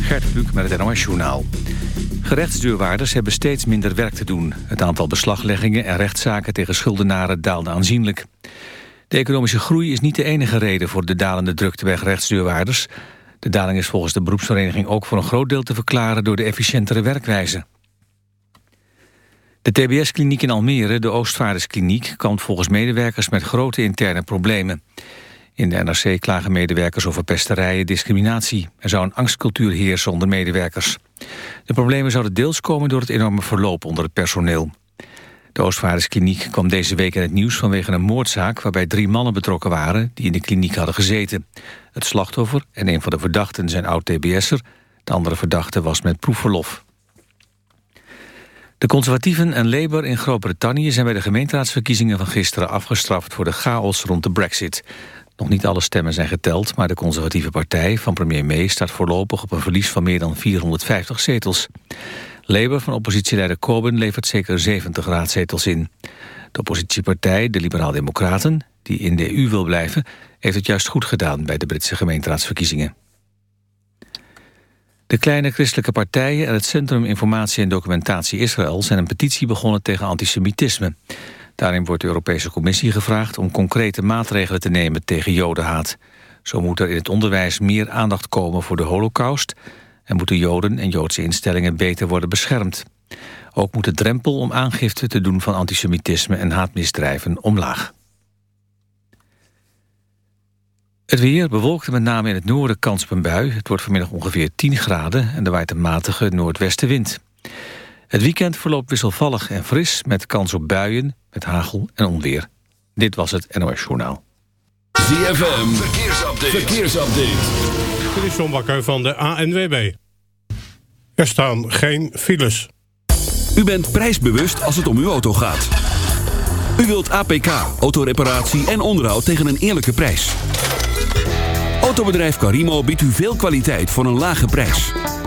Gert met het NOS Journaal. Gerechtsdeurwaarders hebben steeds minder werk te doen. Het aantal beslagleggingen en rechtszaken tegen schuldenaren daalde aanzienlijk. De economische groei is niet de enige reden voor de dalende drukte bij gerechtsdeurwaarders. De daling is volgens de beroepsvereniging ook voor een groot deel te verklaren door de efficiëntere werkwijze. De TBS-kliniek in Almere, de Oostvaarderskliniek, kampt volgens medewerkers met grote interne problemen. In de NRC klagen medewerkers over pesterijen, discriminatie. Er zou een angstcultuur heersen onder medewerkers. De problemen zouden deels komen door het enorme verloop onder het personeel. De Oostvaarderskliniek kwam deze week in het nieuws vanwege een moordzaak... waarbij drie mannen betrokken waren die in de kliniek hadden gezeten. Het slachtoffer en een van de verdachten zijn oud-TBS'er. De andere verdachte was met proefverlof. De conservatieven en Labour in Groot-Brittannië... zijn bij de gemeenteraadsverkiezingen van gisteren afgestraft... voor de chaos rond de brexit. Nog niet alle stemmen zijn geteld, maar de conservatieve partij van premier May staat voorlopig op een verlies van meer dan 450 zetels. Labour van oppositieleider Corbyn levert zeker 70 raadzetels in. De oppositiepartij, de Liberaal-Democraten, die in de EU wil blijven, heeft het juist goed gedaan bij de Britse gemeenteraadsverkiezingen. De kleine christelijke partijen en het Centrum Informatie en Documentatie Israël zijn een petitie begonnen tegen antisemitisme. Daarin wordt de Europese Commissie gevraagd om concrete maatregelen te nemen tegen jodenhaat. Zo moet er in het onderwijs meer aandacht komen voor de holocaust... en moeten joden en joodse instellingen beter worden beschermd. Ook moet de drempel om aangifte te doen van antisemitisme en haatmisdrijven omlaag. Het weer bewolkt met name in het noorden kans op een bui. Het wordt vanmiddag ongeveer 10 graden en er waait een matige noordwestenwind. Het weekend verloopt wisselvallig en fris met kans op buien met hagel en onweer. Dit was het NOS Journaal. ZFM, verkeersupdate. verkeersupdate. Dit is John Bakker van de ANWB. Er staan geen files. U bent prijsbewust als het om uw auto gaat. U wilt APK, autoreparatie en onderhoud tegen een eerlijke prijs. Autobedrijf Carimo biedt u veel kwaliteit voor een lage prijs.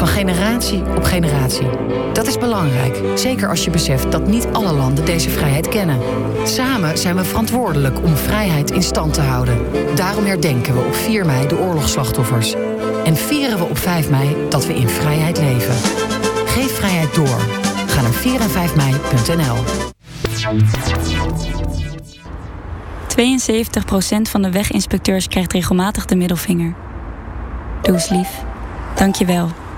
Van generatie op generatie. Dat is belangrijk, zeker als je beseft dat niet alle landen deze vrijheid kennen. Samen zijn we verantwoordelijk om vrijheid in stand te houden. Daarom herdenken we op 4 mei de oorlogsslachtoffers. En vieren we op 5 mei dat we in vrijheid leven. Geef vrijheid door. Ga naar 4 en 5 mei.nl. 72% van de weginspecteurs krijgt regelmatig de middelvinger. Doe eens lief. Dank je wel.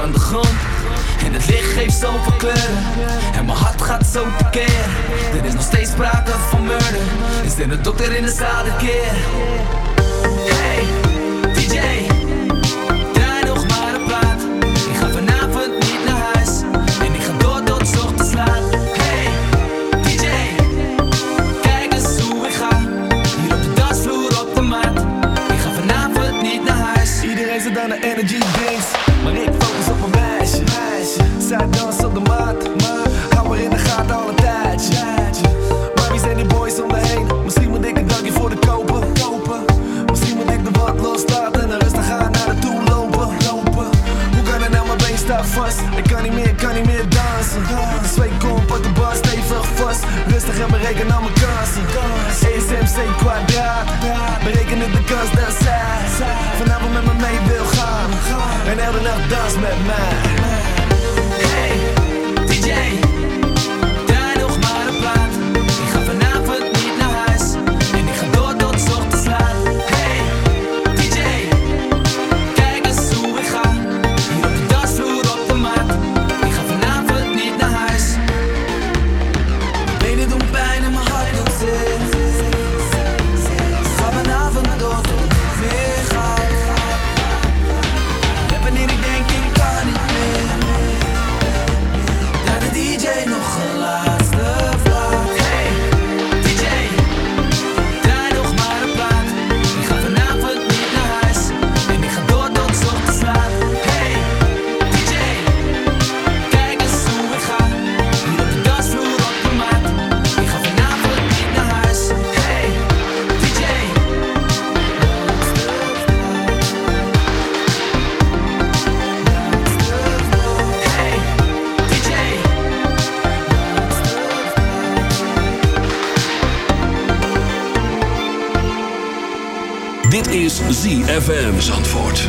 van de grond. En het licht geeft zoveel kleuren. En mijn hart gaat zo tekeer. Er is nog steeds sprake van murder. Is dit de dokter in de zaal keer? Hey, DJ Draai nog maar een plaat. Ik ga vanavond niet naar huis. En ik ga door tot ochtends laat. Hey, DJ Kijk eens hoe ik ga. Hier op de dansvloer op de mat Ik ga vanavond niet naar huis. Iedereen zit aan de energy kan niet meer, kan niet meer dansen. Twee kom op de bar stevig vast. Rustig en bereken al mijn kansen. ESMC kwadraat Berekenen de kans dat zij Vanavond met me mee wil gaan. En elke nacht dans met mij. ZFM Zandvoort.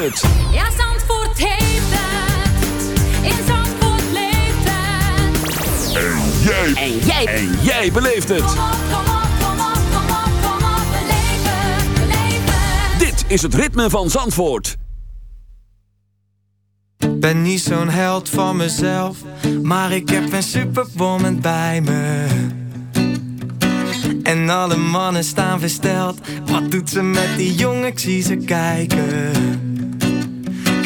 Ja, Zandvoort heeft het. In Zandvoort leeft het. En jij. En jij. En jij beleeft het. Kom op, kom op, kom op, kom op, kom op. Dit is het ritme van Zandvoort. Ben niet zo'n held van mezelf, maar ik heb een superwoman bij me. En alle mannen staan versteld Wat doet ze met die jongen, ik zie ze kijken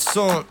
Song.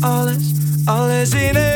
alles, alles in één.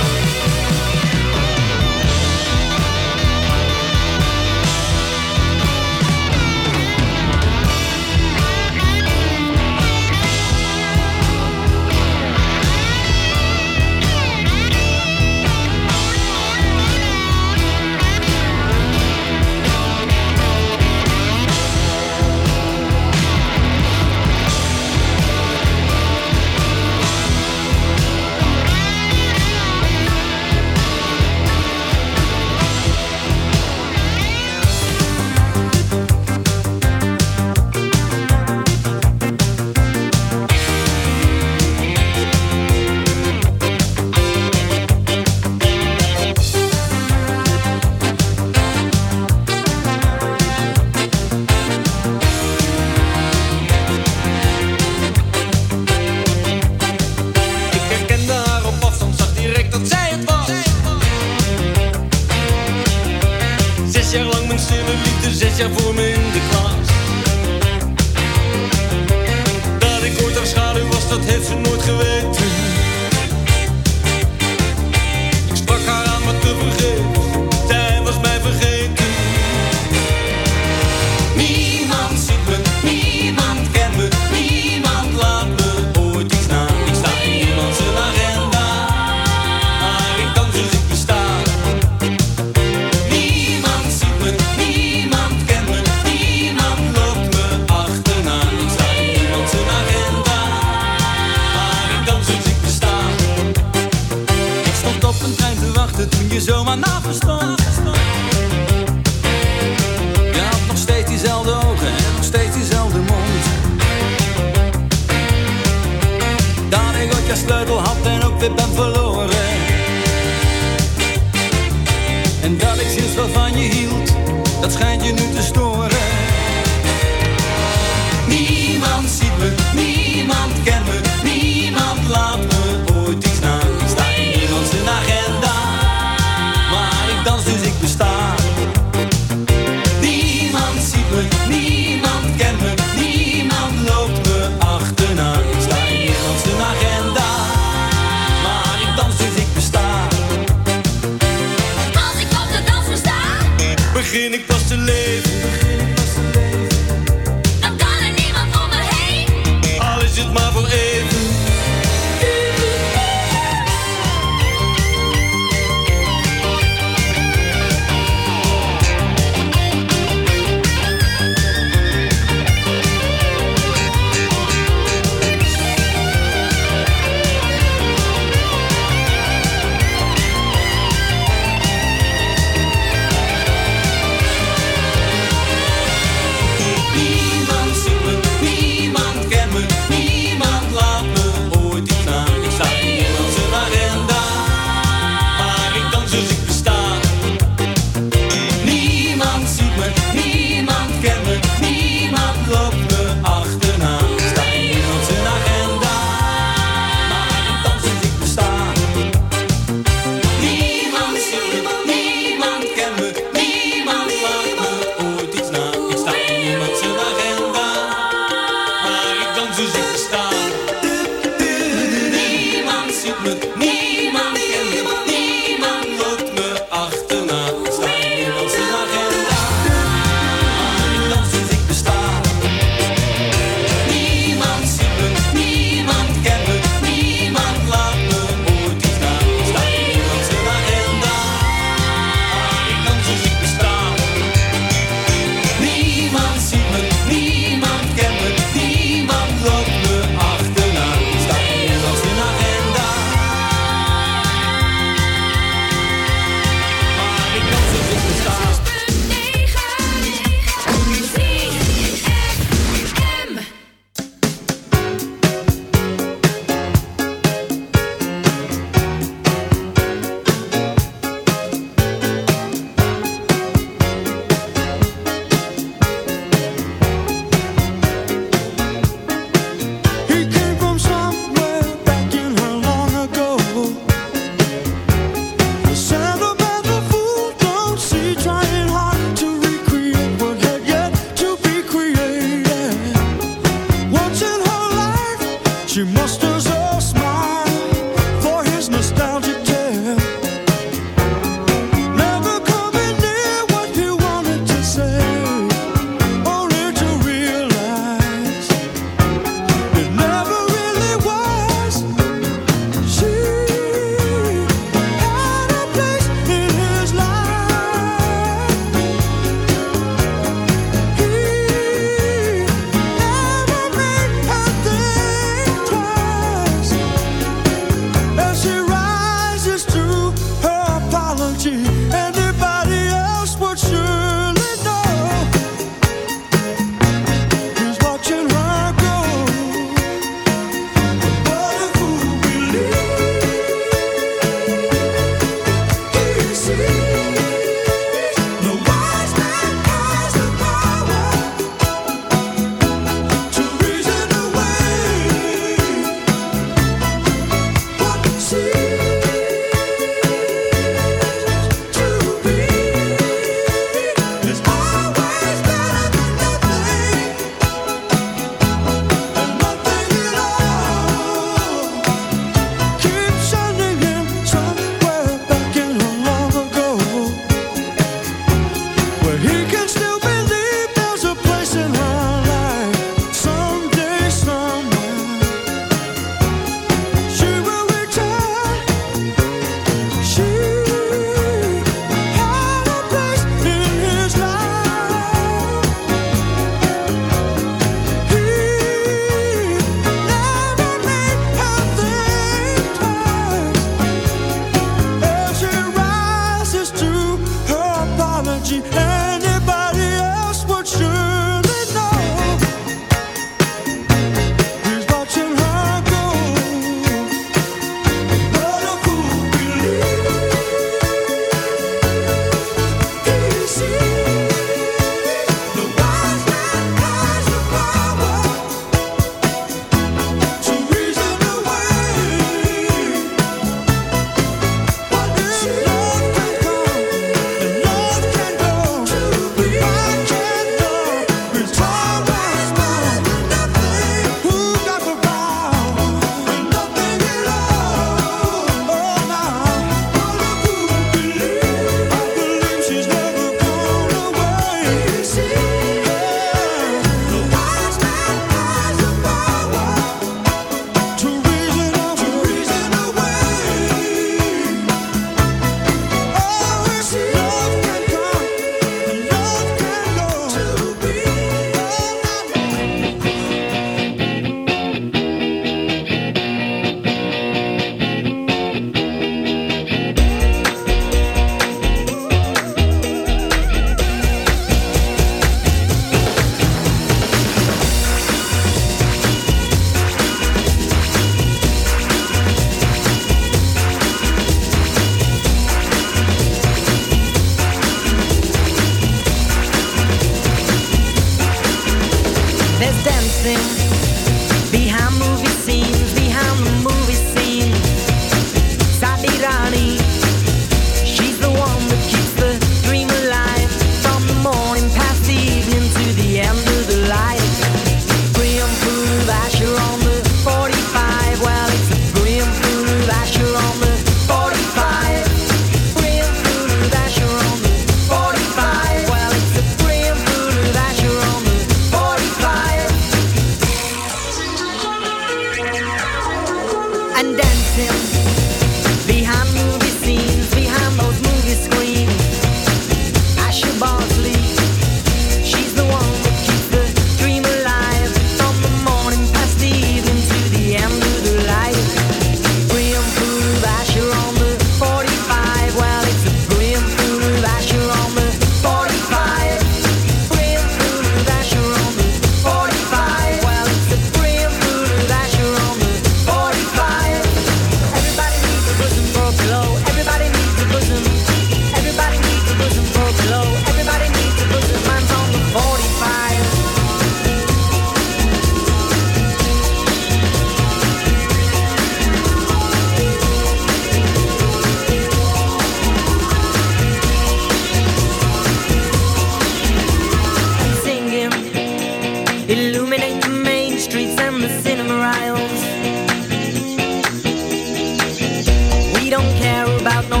about no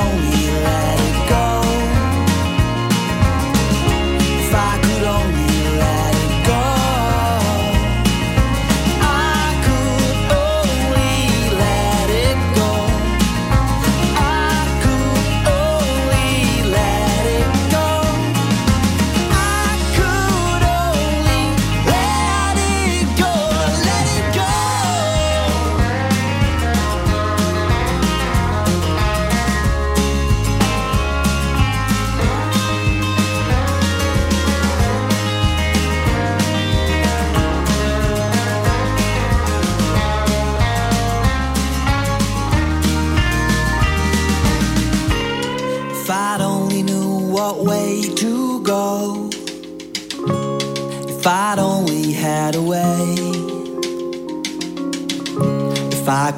lonely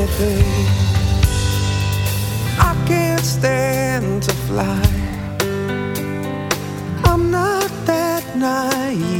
anything. I can't stand to fly. I'm not that naive.